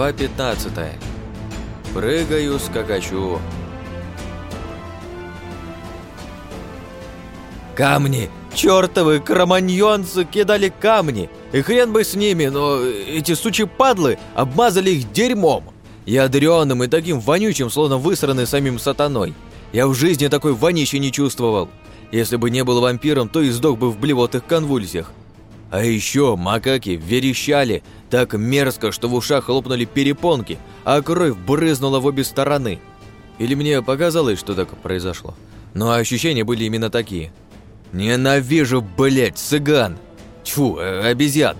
Глава 15. Прыгаю, скакачу. Камни! Чёртовы кроманьонцы кидали камни! И хрен бы с ними, но эти сучи падлы обмазали их дерьмом! Ядрёным и таким вонючим, словно высранный самим сатаной. Я в жизни такой вонищи не чувствовал. Если бы не был вампиром, то и сдох бы в блевотых конвульсиях. А еще макаки верещали так мерзко, что в ушах хлопнули перепонки, а кровь брызнула в обе стороны. Или мне показалось, что так произошло. Но ощущения были именно такие. Ненавижу, блять, цыган! Тьфу, э, обезьян!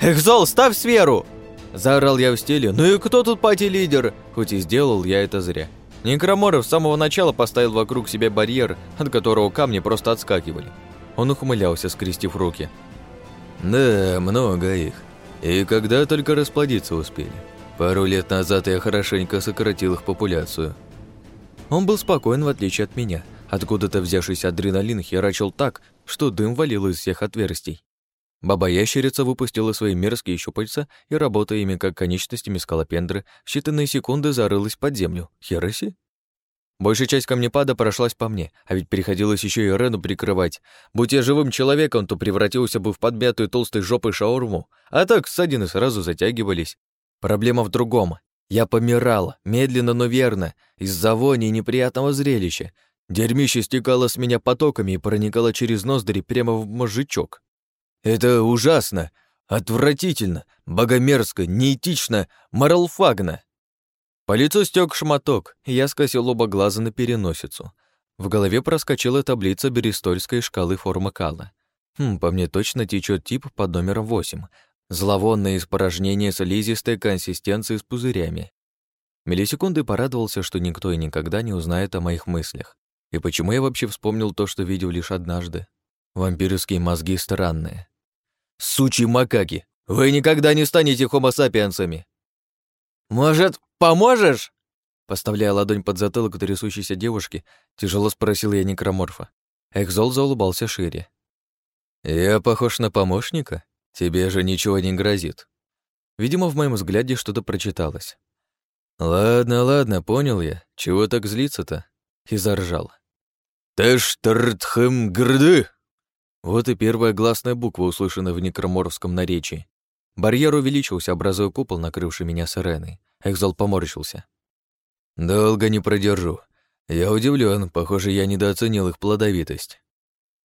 «Экзол, ставь сферу!» Заорал я в стиле, ну и кто тут пати-лидер? Хоть и сделал я это зря. Некроморов с самого начала поставил вокруг себя барьер, от которого камни просто отскакивали. Он ухмылялся, скрестив руки. «Да, много их. И когда только расплодиться успели. Пару лет назад я хорошенько сократил их популяцию». Он был спокоен, в отличие от меня. Откуда-то взявшийся адреналин херачил так, что дым валил из всех отверстий. Баба-ящерица выпустила свои мерзкие щупальца и, работая ими как конечностями скалопендры, в считанные секунды зарылась под землю. Хероси? Большая часть камнепада прошлась по мне, а ведь приходилось еще и Рену прикрывать. Будь я живым человеком, то превратился бы в подмятую толстой жопой шаурму, а так ссадины сразу затягивались. Проблема в другом. Я помирал, медленно, но верно, из-за вони и неприятного зрелища. Дерьмище стекало с меня потоками и проникало через ноздри прямо в мозжечок. Это ужасно, отвратительно, богомерзко, неэтично, моралфагно. По лицу стёк шматок, я скосил оба глаза на переносицу. В голове проскочила таблица берестольской шкалы формы кала. Хм, по мне точно течет тип под номером 8. Зловонное испражнение слизистой консистенции с пузырями. Миллисекунды порадовался, что никто и никогда не узнает о моих мыслях. И почему я вообще вспомнил то, что видел лишь однажды? Вампирские мозги странные. Сучьи макаки, вы никогда не станете хомо-сапиенсами. Может, поможешь? Поставляя ладонь под затылок трясущейся девушки, тяжело спросил я некроморфа. Экзол заулыбался шире. «Я похож на помощника? Тебе же ничего не грозит». Видимо, в моем взгляде что-то прочиталось. «Ладно, ладно, понял я. Чего так злиться-то?» И заржал. «Тэш-тартхэм грды!» Вот и первая гласная буква, услышанная в некроморовском наречии. Барьер увеличился, образуя купол, накрывший меня с Иреной. Экзол поморщился. «Долго не продержу. Я удивлен, похоже, я недооценил их плодовитость».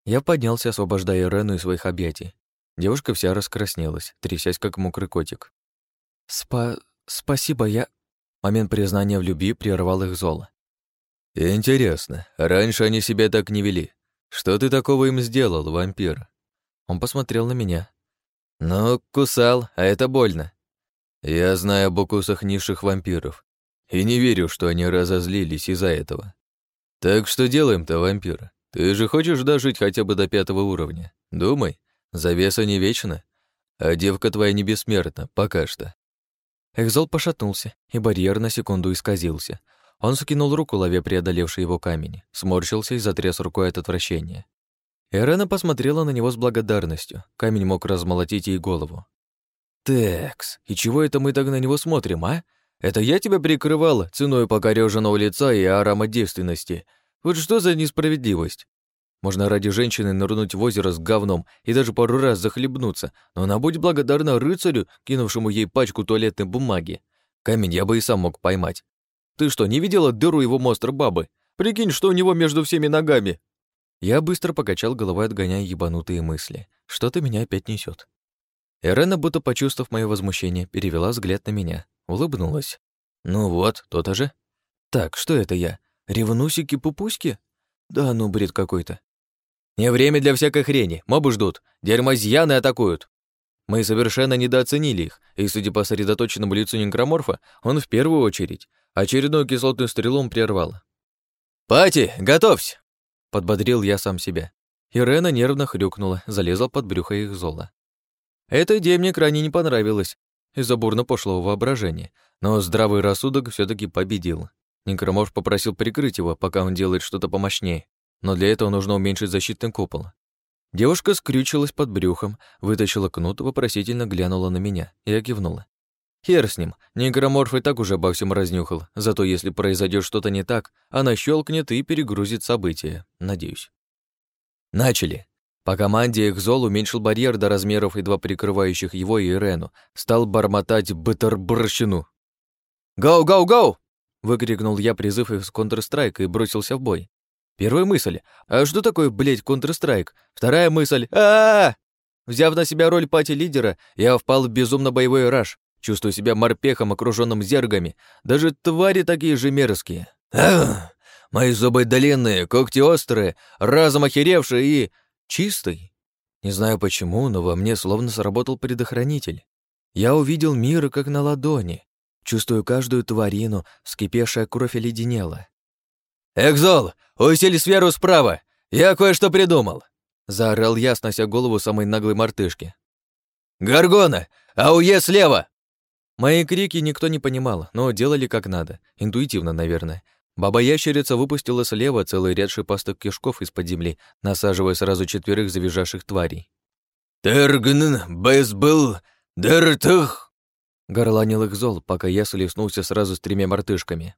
Я поднялся, освобождая Ирену из своих объятий. Девушка вся раскраснелась, трясясь, как мокрый котик. «Спа... спасибо, я...» Момент признания в любви прервал их золо. «Интересно, раньше они себя так не вели. Что ты такого им сделал, вампир?» Он посмотрел на меня. «Ну, кусал, а это больно. Я знаю об укусах низших вампиров и не верю, что они разозлились из-за этого. Так что делаем-то, вампир? Ты же хочешь дожить хотя бы до пятого уровня? Думай, завеса не вечна, а девка твоя не бессмертна, пока что». Экзол пошатнулся, и барьер на секунду исказился — он скинул руку, ловя преодолевший его камень, сморщился и затряс рукой от отвращения. Эрена посмотрела на него с благодарностью. Камень мог размолотить ей голову. «Текс, и чего это мы так на него смотрим, а? Это я тебя прикрывала ценой покорёженного лица и арама девственности. Вот что за несправедливость? Можно ради женщины нырнуть в озеро с говном и даже пару раз захлебнуться, но она будет благодарна рыцарю, кинувшему ей пачку туалетной бумаги. Камень я бы и сам мог поймать, ты что, не видела дыру его монстра бабы? Прикинь, что у него между всеми ногами!» Я быстро покачал головой, отгоняя ебанутые мысли. Что-то меня опять несет. Эрена, будто почувствовав мое возмущение, перевела взгляд на меня, улыбнулась. «Ну вот, то-то же. Так, что это я? Ревнусики-пупуськи? Да ну, бред какой-то. Не время для всякой хрени, мобы ждут, дерьмозьяны атакуют. Мы совершенно недооценили их, и, судя по сосредоточенному лицу некроморфа, он в первую очередь Очередной кислотный стрелом прервал. «Пати, готовься!» Подбодрил я сам себя. Ирена нервно хрюкнула, залезла под брюхо их зола. Эта идея мне крайне не понравилась из-за бурно пошлого воображения, но здравый рассудок все таки победил. Некроморф попросил прикрыть его, пока он делает что-то помощнее, но для этого нужно уменьшить защитный купол. Девушка скрючилась под брюхом, вытащила кнут, вопросительно глянула на меня. Я кивнула. Хер с ним, негроморф и так уже обо всем разнюхал, зато если произойдет что-то не так, она щелкнет и перегрузит события, надеюсь. Начали. По команде Экзол уменьшил барьер до размеров, едва прикрывающих его и Ирену, стал бормотать бытербрщину. «Гоу, гоу, гоу!» — выкрикнул я призыв из Counter-Strike и бросился в бой. Первая мысль — а что такое, блядь, Counter-Strike? Вторая мысль — а, -а, -а Взяв на себя роль пати-лидера, я впал в безумно боевой раж, чувствую себя морпехом, окруженным зергами. Даже твари такие же мерзкие. Ах, мои зубы длинные, когти острые, разом охеревшие и... чистый. Не знаю почему, но во мне словно сработал предохранитель. Я увидел мир как на ладони. Чувствую каждую тварину, вскипевшая кровь оледенела. «Экзол, усиль сферу справа! Я кое-что придумал!» Заорал я, снося голову самой наглой мартышки. «Гаргона! Ауе слева!» Мои крики никто не понимал, но делали как надо, интуитивно, наверное. Баба-ящерица выпустила слева целый ряд шипастых кишков из-под земли, насаживая сразу четверых завизжавших тварей. «Тергн, бэсбыл, дертых!» Горланил их зол, пока я слеснулся сразу с тремя мартышками.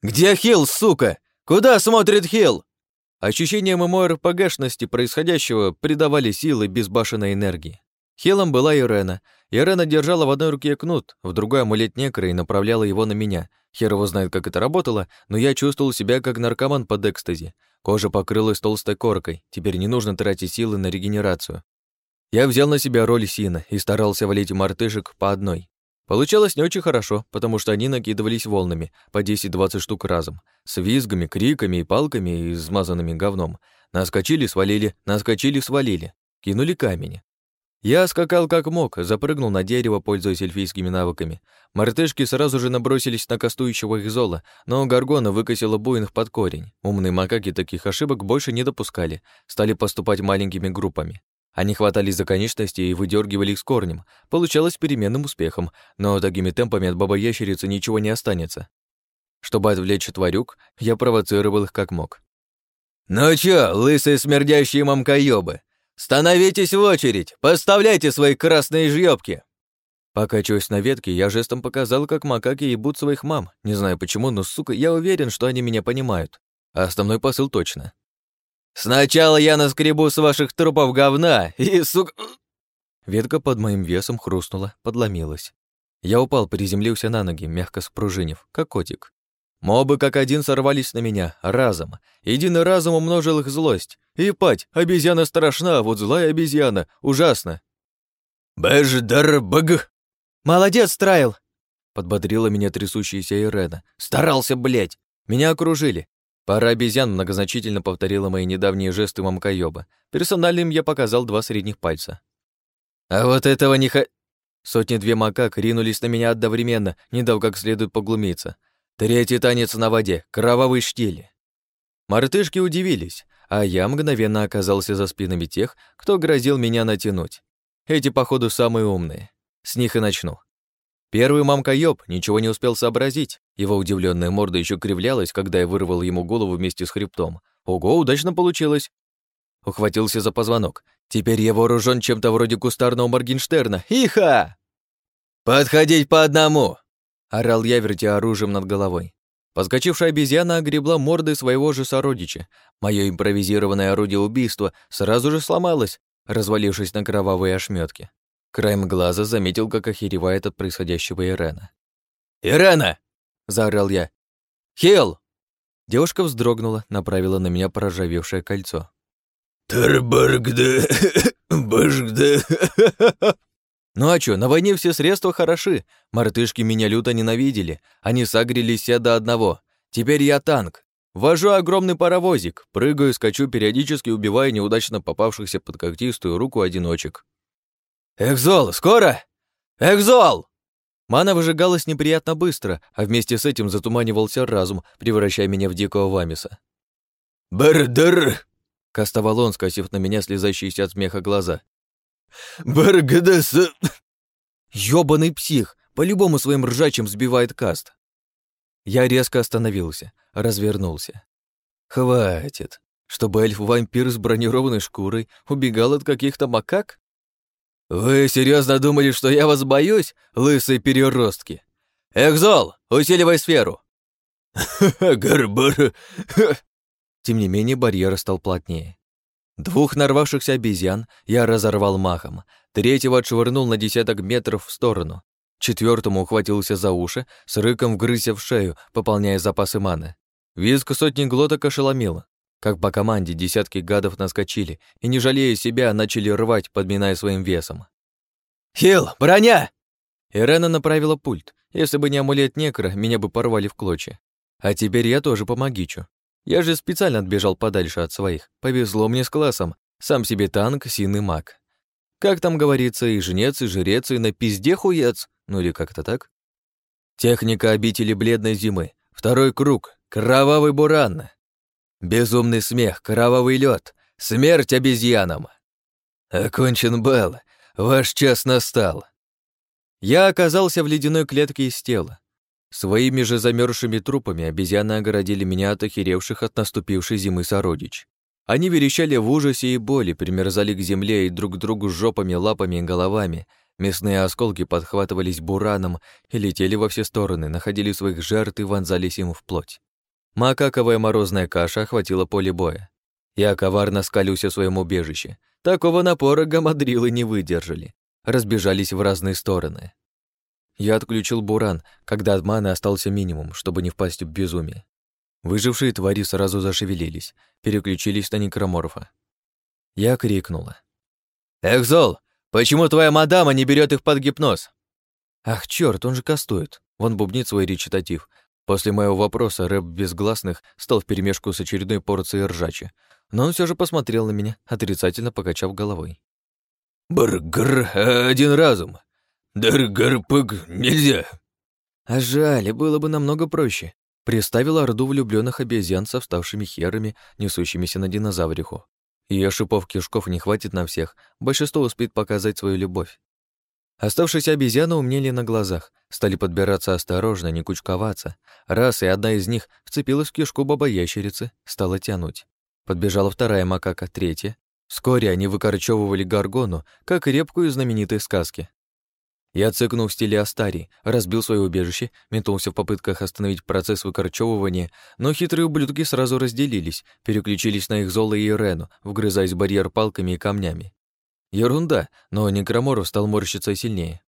«Где Хилл, сука? Куда смотрит Хилл?» Ощущениям ему РПГшности происходящего придавали силы безбашенной энергии. Хилом была Ирена. Ирена держала в одной руке кнут, в другой амулет некра и направляла его на меня. Хер его знает, как это работало, но я чувствовал себя как наркоман под экстази. Кожа покрылась толстой коркой, теперь не нужно тратить силы на регенерацию. Я взял на себя роль Сина и старался валить мартышек по одной. Получалось не очень хорошо, потому что они накидывались волнами, по 10-20 штук разом, с визгами, криками и палками и измазанными говном. Наскочили, свалили, наскочили, свалили. Кинули камень. Я скакал как мог, запрыгнул на дерево, пользуясь эльфийскими навыками. Мартышки сразу же набросились на кастующего их зола, но Гаргона выкосила буйных под корень. Умные макаки таких ошибок больше не допускали, стали поступать маленькими группами. Они хватались за конечности и выдергивали их с корнем. Получалось переменным успехом, но такими темпами от бабы-ящерицы ничего не останется. Чтобы отвлечь тварюк, я провоцировал их как мог. «Ну чё, лысые смердящие мамкоёбы, становитесь в очередь, поставляйте свои красные жёбки!» Покачиваясь на ветке, я жестом показал, как макаки ебут своих мам. Не знаю почему, но, сука, я уверен, что они меня понимают. А основной посыл точно. Сначала я наскребу с ваших трупов говна и, сука...» Ветка под моим весом хрустнула, подломилась. Я упал, приземлился на ноги, мягко спружинив, как котик. Мобы как один сорвались на меня, разом. Единый разум умножил их злость. И пать, обезьяна страшна, а вот злая обезьяна, ужасно. «Бэждарбэг!» «Молодец, Трайл!» Подбодрила меня трясущаяся Ирена. «Старался, блядь!» Меня окружили. Пара обезьян многозначительно повторила мои недавние жесты мамкоёба. Персональным я показал два средних пальца. «А вот этого не ха...» Сотни-две макак ринулись на меня одновременно, не дав как следует поглумиться. Третий танец на воде, кровавый штиль. Мартышки удивились, а я мгновенно оказался за спинами тех, кто грозил меня натянуть. Эти, походу, самые умные. С них и начну. Первый мамка-ёб ничего не успел сообразить. Его удивленная морда еще кривлялась, когда я вырвал ему голову вместе с хребтом. Ого, удачно получилось. Ухватился за позвонок. Теперь я вооружен чем-то вроде кустарного Моргенштерна. Иха! «Подходить по одному!» — орал я, вертя оружием над головой. Подскочившая обезьяна огребла мордой своего же сородича. Мое импровизированное орудие убийства сразу же сломалось, развалившись на кровавые ошметки. Краем глаза заметил, как охеревает от происходящего Ирена. «Ирена!» — заорал я. «Хелл!» Девушка вздрогнула, направила на меня проржавевшее кольцо. «Тарбаргда... башгда...» Ну а чё, на войне все средства хороши. Мартышки меня люто ненавидели. Они сагрились все до одного. Теперь я танк. Вожу огромный паровозик, прыгаю, скачу, периодически убивая неудачно попавшихся под когтистую руку одиночек. «Экзол, скоро! Экзол!» Мана выжигалась неприятно быстро, а вместе с этим затуманивался разум, превращая меня в дикого вамиса. «Бр-др!» — кастовал он, скосив на меня слезающиеся от смеха глаза. «Баргадас...» «Ёбаный псих! По-любому своим ржачем сбивает каст!» Я резко остановился, развернулся. «Хватит! Чтобы эльф-вампир с бронированной шкурой убегал от каких-то макак? «Вы серьезно думали, что я вас боюсь, лысые переростки? Экзол, усиливай сферу!» «Гарбар!» Тем не менее, барьер стал плотнее. Двух нарвавшихся обезьян я разорвал махом, третьего отшвырнул на десяток метров в сторону, четвертому ухватился за уши, с рыком вгрызся в шею, пополняя запасы маны. Визг сотни глоток ошеломил. Как по команде десятки гадов наскочили и, не жалея себя, начали рвать, подминая своим весом. «Хилл, броня!» Ирена направила пульт. Если бы не амулет некра, меня бы порвали в клочья. А теперь я тоже помогичу. Я же специально отбежал подальше от своих. Повезло мне с классом. Сам себе танк, сильный маг. Как там говорится, и жнец, и жрец, и на пизде хуец. Ну или как-то так. Техника обители бледной зимы. Второй круг. Кровавый буран. Безумный смех, кровавый лед, Смерть обезьянам. Окончен бал. Ваш час настал. Я оказался в ледяной клетке из тела. Своими же замерзшими трупами обезьяны огородили меня от охеревших от наступившей зимы сородич. Они верещали в ужасе и боли, примерзали к земле и друг к другу жопами, лапами и головами. Мясные осколки подхватывались бураном и летели во все стороны, находили своих жертв и вонзались им в плоть. Макаковая морозная каша охватила поле боя. Я коварно скалюсь в своем убежище. Такого напора гамадрилы не выдержали. Разбежались в разные стороны. Я отключил буран, когда от маны остался минимум, чтобы не впасть в безумие. Выжившие твари сразу зашевелились, переключились на некроморфа. Я крикнула. «Экзол, почему твоя мадама не берет их под гипноз?» «Ах, черт, он же кастует!» Вон бубнит свой речитатив. После моего вопроса рэп безгласных стал вперемешку с очередной порцией ржачи, но он все же посмотрел на меня, отрицательно покачав головой. «Бргр, один разум. Дыргарпык нельзя. А жаль, было бы намного проще. Приставил орду влюбленных обезьян со вставшими херами, несущимися на динозавриху. Ее шипов кишков не хватит на всех, большинство успеет показать свою любовь. Оставшиеся обезьяны умнели на глазах, стали подбираться осторожно, не кучковаться. Раз, и одна из них вцепилась в кишку баба-ящерицы, стала тянуть. Подбежала вторая макака, третья. Вскоре они выкорчевывали горгону, как репку из знаменитой сказки. Я цыкнул в стиле Астарии, разбил свое убежище, метнулся в попытках остановить процесс выкорчевывания, но хитрые ублюдки сразу разделились, переключились на их Зола и Ирену, вгрызаясь в барьер палками и камнями. Ерунда, но Некроморов стал морщиться сильнее.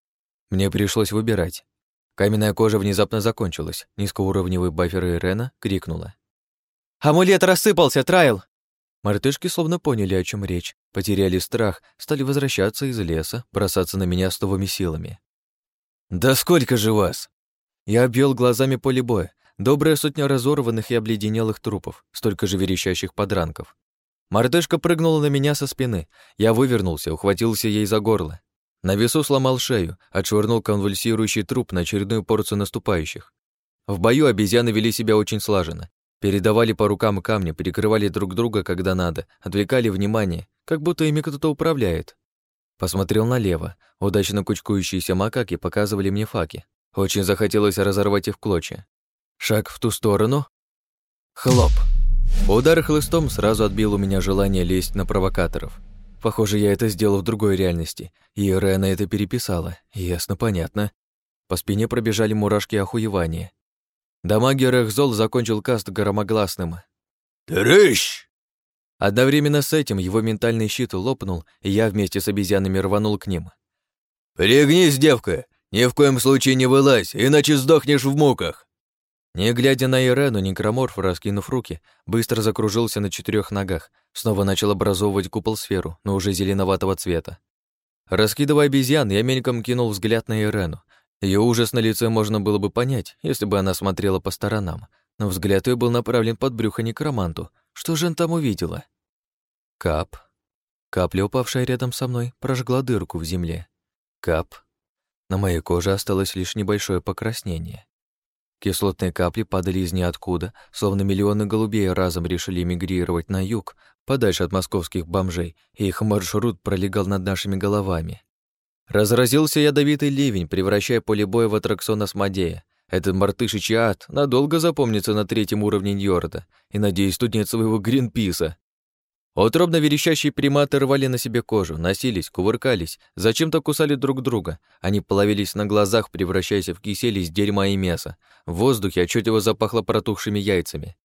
Мне пришлось выбирать. Каменная кожа внезапно закончилась. Низкоуровневый бафер Ирена крикнула. «Амулет рассыпался, Трайл!» Мартышки словно поняли, о чем речь, потеряли страх, стали возвращаться из леса, бросаться на меня с новыми силами. «Да сколько же вас?» Я обвел глазами поле боя. Добрая сотня разорванных и обледенелых трупов, столько же верещащих подранков. Мартышка прыгнула на меня со спины. Я вывернулся, ухватился ей за горло. На весу сломал шею, отшвырнул конвульсирующий труп на очередную порцию наступающих. В бою обезьяны вели себя очень слаженно. Передавали по рукам камни, перекрывали друг друга, когда надо, отвлекали внимание, как будто ими кто-то управляет. Посмотрел налево. Удачно кучкующиеся макаки показывали мне факи. Очень захотелось разорвать их в клочья. Шаг в ту сторону. Хлоп. Удар хлыстом сразу отбил у меня желание лезть на провокаторов. Похоже, я это сделал в другой реальности, и Рена это переписала. Ясно, понятно. По спине пробежали мурашки охуевания. Дамагер Эхзол закончил каст громогласным. «Трыщ!» Одновременно с этим его ментальный щит лопнул, и я вместе с обезьянами рванул к ним. «Пригнись, девка! Ни в коем случае не вылазь, иначе сдохнешь в муках!» Не глядя на Ирену, некроморф, раскинув руки, быстро закружился на четырех ногах, снова начал образовывать купол-сферу, но уже зеленоватого цвета. Раскидывая обезьян, я мельком кинул взгляд на Ирену. Ее ужас на лице можно было бы понять, если бы она смотрела по сторонам, но взгляд ее был направлен под брюхо некроманту. Что же он там увидела? Кап. Капля, упавшая рядом со мной, прожгла дырку в земле. Кап. На моей коже осталось лишь небольшое покраснение. Кислотные капли падали из ниоткуда, словно миллионы голубей разом решили мигрировать на юг, подальше от московских бомжей, и их маршрут пролегал над нашими головами. Разразился ядовитый ливень, превращая поле боя в аттракцион Асмодея. Этот мартышичий ад надолго запомнится на третьем уровне Ньорда, и, надеюсь, тут нет своего Гринписа. Утробно верещащие приматы рвали на себе кожу, носились, кувыркались, зачем-то кусали друг друга. Они половились на глазах, превращаясь в кисель из дерьма и мяса. В воздухе отчетливо запахло протухшими яйцами.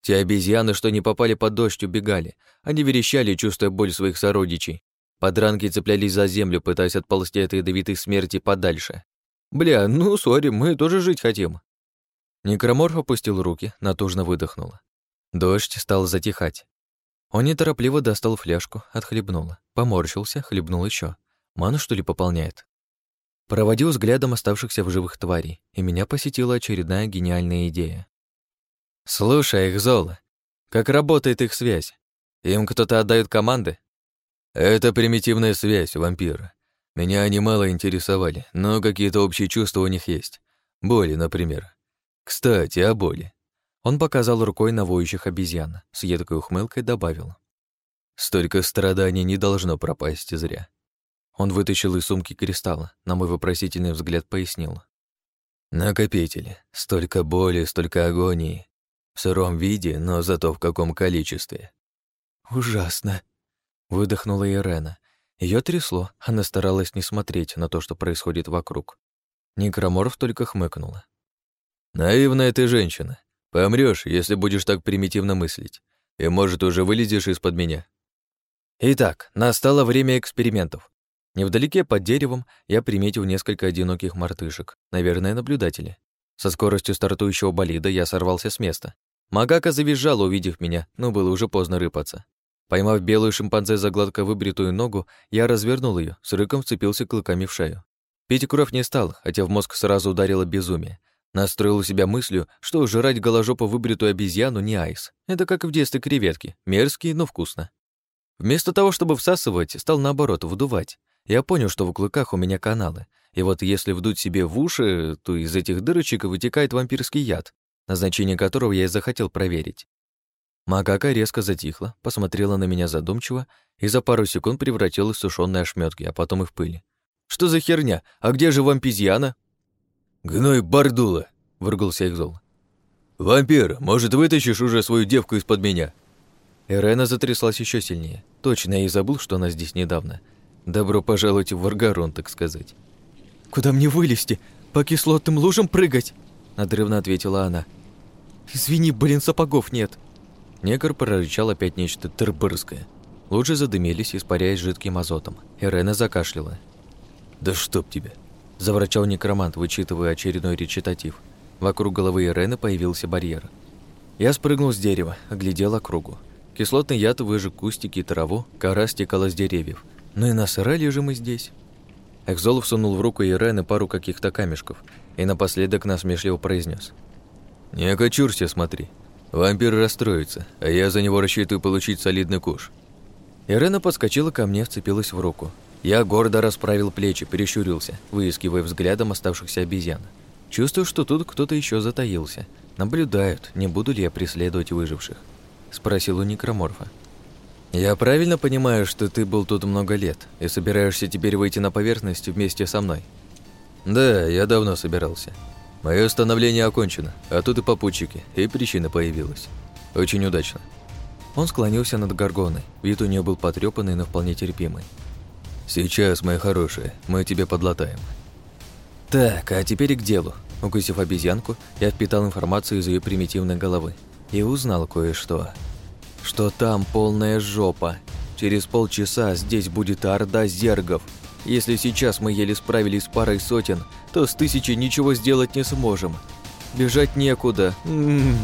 Те обезьяны, что не попали под дождь, убегали. Они верещали, чувствуя боль своих сородичей. Подранки цеплялись за землю, пытаясь отползти от ядовитой смерти подальше. «Бля, ну, сори, мы тоже жить хотим». Некроморф опустил руки, натужно выдохнул. Дождь стал затихать. Он неторопливо достал фляжку, отхлебнул. Поморщился, хлебнул еще. Ману, что ли, пополняет? Проводил взглядом оставшихся в живых тварей, и меня посетила очередная гениальная идея. «Слушай их, Зола, как работает их связь? Им кто-то отдает команды?» «Это примитивная связь, вампира. Меня они мало интересовали, но какие-то общие чувства у них есть. Боли, например. Кстати, о боли. Он показал рукой на воющих обезьян, с едкой ухмылкой добавил. «Столько страданий не должно пропасть зря». Он вытащил из сумки кристалл, на мой вопросительный взгляд пояснил. «Накопители. Столько боли, столько агонии. В сыром виде, но зато в каком количестве». «Ужасно», — выдохнула Ирена. Ее трясло, она старалась не смотреть на то, что происходит вокруг. Некроморф только хмыкнула. «Наивная ты женщина. Помрёшь, если будешь так примитивно мыслить. И, может, уже вылезешь из-под меня. Итак, настало время экспериментов. Невдалеке под деревом я приметил несколько одиноких мартышек, наверное, наблюдатели. Со скоростью стартующего болида я сорвался с места. Магака завизжала, увидев меня, но было уже поздно рыпаться. Поймав белую шимпанзе за гладко выбритую ногу, я развернул ее, с рыком вцепился клыками в шею. Пить кровь не стал, хотя в мозг сразу ударило безумие. Настроил себя мыслью, что жрать голожопо выбритую обезьяну не айс. Это как в детстве креветки. Мерзкие, но вкусно. Вместо того, чтобы всасывать, стал наоборот вдувать. Я понял, что в клыках у меня каналы. И вот если вдуть себе в уши, то из этих дырочек вытекает вампирский яд, назначение которого я и захотел проверить. Макака резко затихла, посмотрела на меня задумчиво и за пару секунд превратилась в сушёные ошметки, а потом и в пыль. «Что за херня? А где же вампизьяна?» «Гной Бардула!» — выругался Экзол. «Вампир, может, вытащишь уже свою девку из-под меня?» Ирена затряслась еще сильнее. Точно я и забыл, что она здесь недавно. Добро пожаловать в Варгарон, так сказать. «Куда мне вылезти? По кислотным лужам прыгать?» Надрывно ответила она. «Извини, блин, сапогов нет». Негр прорычал опять нечто тербырское. Лужи задымились, испаряясь жидким азотом. Ирена закашляла. «Да чтоб тебя!» Заворчал некромант, вычитывая очередной речитатив. Вокруг головы Ирены появился барьер. Я спрыгнул с дерева, оглядел округу. Кислотный яд выжег кустики и траву, кора стекала с деревьев. Ну и насрали же мы здесь. Экзолов сунул в руку Ирены пару каких-то камешков и напоследок насмешливо произнес: «Не окочурься, смотри. Вампир расстроится, а я за него рассчитываю получить солидный куш». Ирена подскочила ко мне, вцепилась в руку. Я гордо расправил плечи, перещурился, выискивая взглядом оставшихся обезьян. Чувствую, что тут кто-то еще затаился. Наблюдают, не буду ли я преследовать выживших. Спросил у некроморфа. «Я правильно понимаю, что ты был тут много лет и собираешься теперь выйти на поверхность вместе со мной?» «Да, я давно собирался. Мое становление окончено, а тут и попутчики, и причина появилась. Очень удачно». Он склонился над горгоной, вид у нее был потрепанный, но вполне терпимый. «Сейчас, моя хорошая, мы тебе подлатаем». «Так, а теперь к делу». Укусив обезьянку, я впитал информацию из ее примитивной головы и узнал кое-что. Что там полная жопа. Через полчаса здесь будет орда зергов. Если сейчас мы еле справились с парой сотен, то с тысячей ничего сделать не сможем. Бежать некуда. М -м -м.